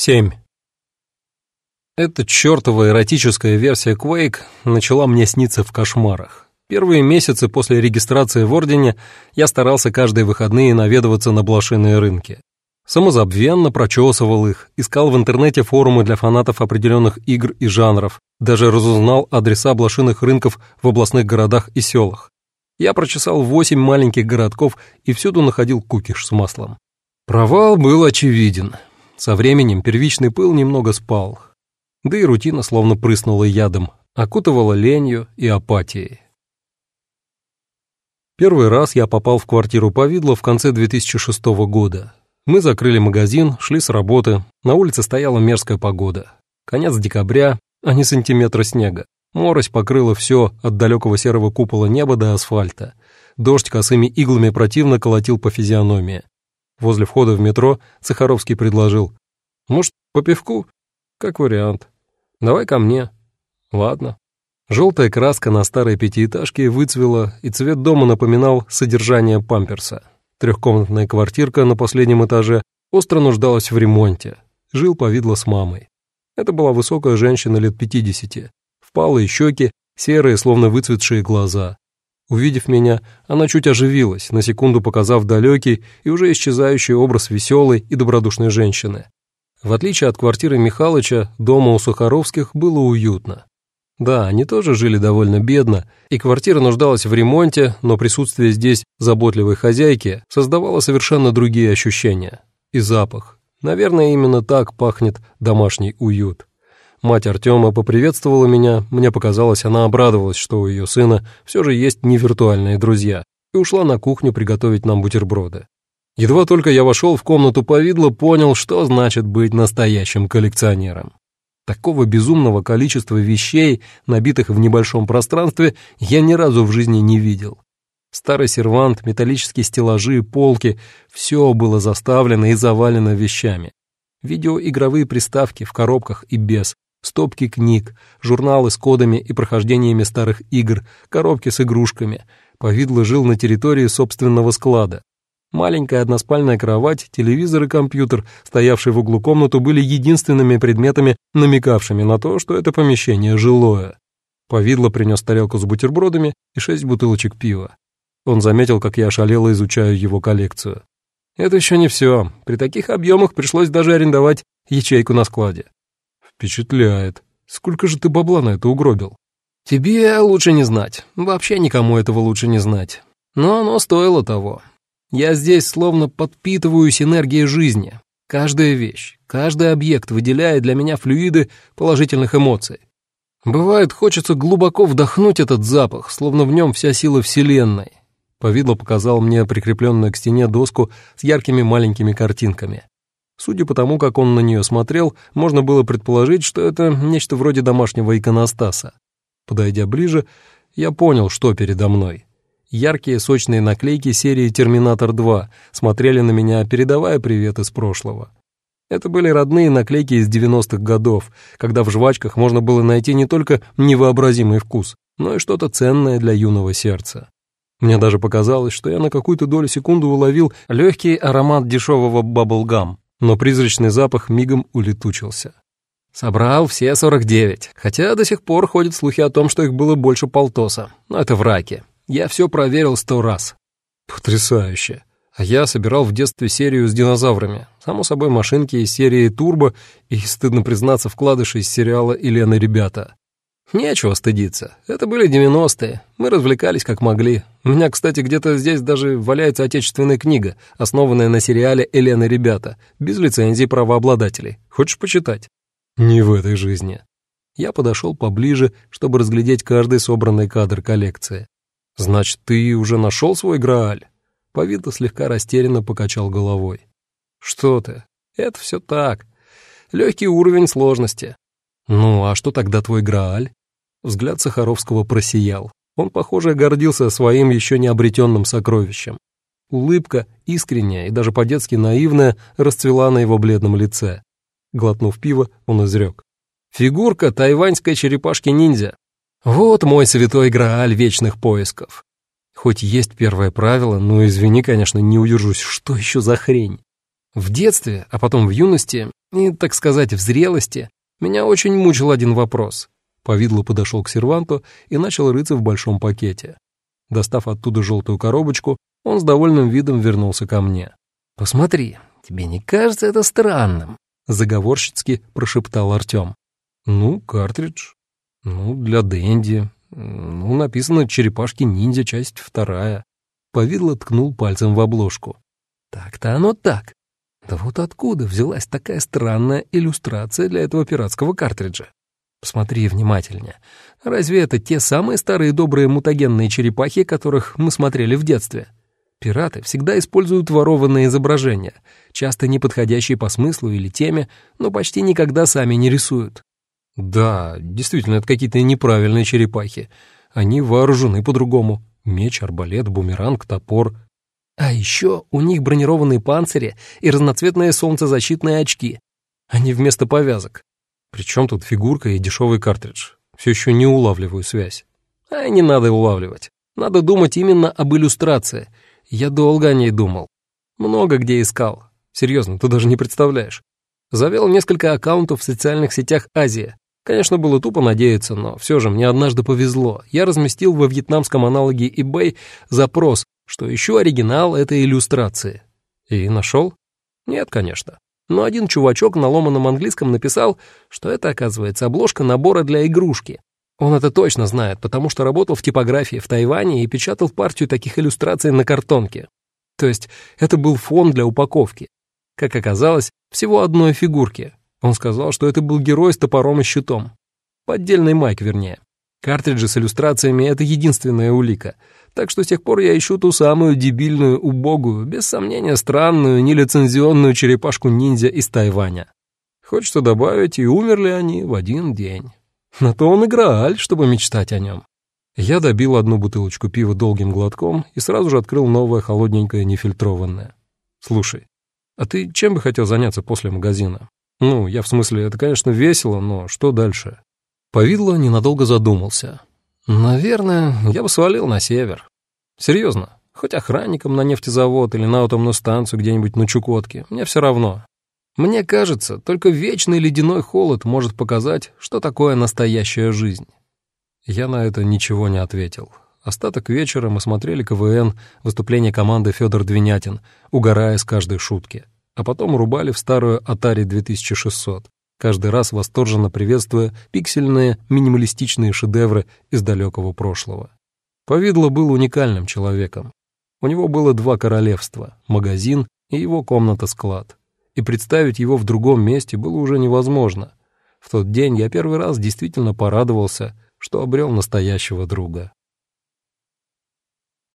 7. Эта чертова эротическая версия Quake начала мне сниться в кошмарах. Первые месяцы после регистрации в Ордене я старался каждые выходные наведываться на блошиные рынки. Самозабвенно прочесывал их, искал в интернете форумы для фанатов определенных игр и жанров, даже разузнал адреса блошиных рынков в областных городах и селах. Я прочесал восемь маленьких городков и всюду находил кукиш с маслом. Провал был очевиден. Со временем первичный пыл немного спал, да и рутина словно прыснула ядом, окутывала ленью и апатией. Первый раз я попал в квартиру Повидла в конце 2006 года. Мы закрыли магазин, шли с работы, на улице стояла мерзкая погода. Конец декабря, а не сантиметра снега. Морось покрыла все от далекого серого купола неба до асфальта. Дождь косыми иглами противно колотил по физиономии. Возле входа в метро Цехаровский предложил. «Может, по пивку?» «Как вариант. Давай ко мне». «Ладно». Желтая краска на старой пятиэтажке выцвела, и цвет дома напоминал содержание памперса. Трехкомнатная квартирка на последнем этаже остро нуждалась в ремонте. Жил повидло с мамой. Это была высокая женщина лет пятидесяти. Впалые щеки, серые, словно выцветшие глаза. Увидев меня, она чуть оживилась, на секунду показав далекий и уже исчезающий образ веселой и добродушной женщины. В отличие от квартиры Михалыча, дома у Сухаровских было уютно. Да, они тоже жили довольно бедно, и квартира нуждалась в ремонте, но присутствие здесь заботливой хозяйки создавало совершенно другие ощущения. И запах. Наверное, именно так пахнет домашний уют. Мать Артема поприветствовала меня, мне показалось, она обрадовалась, что у ее сына все же есть невиртуальные друзья, и ушла на кухню приготовить нам бутерброды. Едва только я вошел в комнату повидла, понял, что значит быть настоящим коллекционером. Такого безумного количества вещей, набитых в небольшом пространстве, я ни разу в жизни не видел. Старый сервант, металлические стеллажи, полки — все было заставлено и завалено вещами. Видеоигровые приставки в коробках и без, стопки книг, журналы с кодами и прохождениями старых игр, коробки с игрушками. Повидло жил на территории собственного склада. Маленькая односпальная кровать, телевизор и компьютер, стоявший в углу комнату, были единственными предметами, намекавшими на то, что это помещение жилое. Повидло принес тарелку с бутербродами и шесть бутылочек пива. Он заметил, как я ошалело изучаю его коллекцию. Это еще не все. При таких объемах пришлось даже арендовать ячейку на складе. «Впечатляет. Сколько же ты бабла на это угробил?» «Тебе лучше не знать. Вообще никому этого лучше не знать. Но оно стоило того. Я здесь словно подпитываюсь энергией жизни. Каждая вещь, каждый объект выделяет для меня флюиды положительных эмоций. Бывает, хочется глубоко вдохнуть этот запах, словно в нем вся сила Вселенной. Повидло показал мне прикрепленную к стене доску с яркими маленькими картинками. Судя по тому, как он на нее смотрел, можно было предположить, что это нечто вроде домашнего иконостаса. Подойдя ближе, я понял, что передо мной. Яркие сочные наклейки серии «Терминатор 2» смотрели на меня, передавая привет из прошлого. Это были родные наклейки из 90-х годов, когда в жвачках можно было найти не только невообразимый вкус, но и что-то ценное для юного сердца. Мне даже показалось, что я на какую-то долю секунды уловил легкий аромат дешевого баблгам но призрачный запах мигом улетучился. Собрал все 49, хотя до сих пор ходят слухи о том, что их было больше полтоса. Но это враки. Я все проверил сто раз. Потрясающе. А я собирал в детстве серию с динозаврами. Само собой, машинки из серии «Турбо» и, стыдно признаться, вкладыши из сериала «Елена, ребята». Нечего стыдиться. Это были девяностые. Мы развлекались как могли. У меня, кстати, где-то здесь даже валяется отечественная книга, основанная на сериале «Элена, ребята», без лицензии правообладателей. Хочешь почитать? Не в этой жизни. Я подошел поближе, чтобы разглядеть каждый собранный кадр коллекции. Значит, ты уже нашел свой Грааль? Повита слегка растерянно покачал головой. Что ты? Это все так. Легкий уровень сложности. Ну, а что тогда твой Грааль? Взгляд Сахаровского просиял. Он, похоже, гордился своим еще не обретенным сокровищем. Улыбка, искренняя и даже по-детски наивная, расцвела на его бледном лице. Глотнув пиво, он изрек. «Фигурка тайваньской черепашки-ниндзя. Вот мой святой грааль вечных поисков. Хоть есть первое правило, но, извини, конечно, не удержусь, что еще за хрень?» В детстве, а потом в юности и, так сказать, в зрелости меня очень мучил один вопрос. Повидло подошел к серванту и начал рыться в большом пакете. Достав оттуда желтую коробочку, он с довольным видом вернулся ко мне. «Посмотри, тебе не кажется это странным?» — заговорщицки прошептал Артем. «Ну, картридж. Ну, для Дэнди. Ну, написано «Черепашки-ниндзя», часть вторая». Повидло ткнул пальцем в обложку. «Так-то оно так. Да вот откуда взялась такая странная иллюстрация для этого пиратского картриджа? Посмотри внимательнее. Разве это те самые старые добрые мутагенные черепахи, которых мы смотрели в детстве? Пираты всегда используют ворованные изображения, часто не подходящие по смыслу или теме, но почти никогда сами не рисуют. Да, действительно, это какие-то неправильные черепахи. Они вооружены по-другому. Меч, арбалет, бумеранг, топор. А еще у них бронированные панцири и разноцветные солнцезащитные очки. Они вместо повязок. Причем тут фигурка и дешевый картридж? Все еще не улавливаю связь. А не надо улавливать. Надо думать именно об иллюстрации. Я долго о ней думал. Много где искал. Серьезно, ты даже не представляешь. Завел несколько аккаунтов в социальных сетях Азии. Конечно, было тупо надеяться, но все же мне однажды повезло. Я разместил во вьетнамском аналоге eBay запрос, что ищу оригинал этой иллюстрации. И нашел? Нет, конечно. Но один чувачок на ломаном английском написал, что это, оказывается, обложка набора для игрушки. Он это точно знает, потому что работал в типографии в Тайване и печатал партию таких иллюстраций на картонке. То есть это был фон для упаковки. Как оказалось, всего одной фигурки, он сказал, что это был герой с топором и щитом. Поддельный майк, вернее. Картриджи с иллюстрациями — это единственная улика. Так что с тех пор я ищу ту самую дебильную, убогую, без сомнения странную, нелицензионную черепашку-ниндзя из Тайваня. Хочется добавить, и умерли они в один день. На то он и чтобы мечтать о нем. Я добил одну бутылочку пива долгим глотком и сразу же открыл новое холодненькое нефильтрованное. «Слушай, а ты чем бы хотел заняться после магазина? Ну, я в смысле, это, конечно, весело, но что дальше? Повидло ненадолго задумался. Наверное, я бы свалил на север. Серьезно, хоть охранником на нефтезавод или на атомную станцию где-нибудь на Чукотке, мне все равно. Мне кажется, только вечный ледяной холод может показать, что такое настоящая жизнь. Я на это ничего не ответил. Остаток вечера мы смотрели КВН, выступление команды Федор Двинятин, угорая с каждой шутки а потом рубали в старую Atari 2600, каждый раз восторженно приветствуя пиксельные минималистичные шедевры из далекого прошлого. Повидло был уникальным человеком. У него было два королевства — магазин и его комната-склад. И представить его в другом месте было уже невозможно. В тот день я первый раз действительно порадовался, что обрел настоящего друга.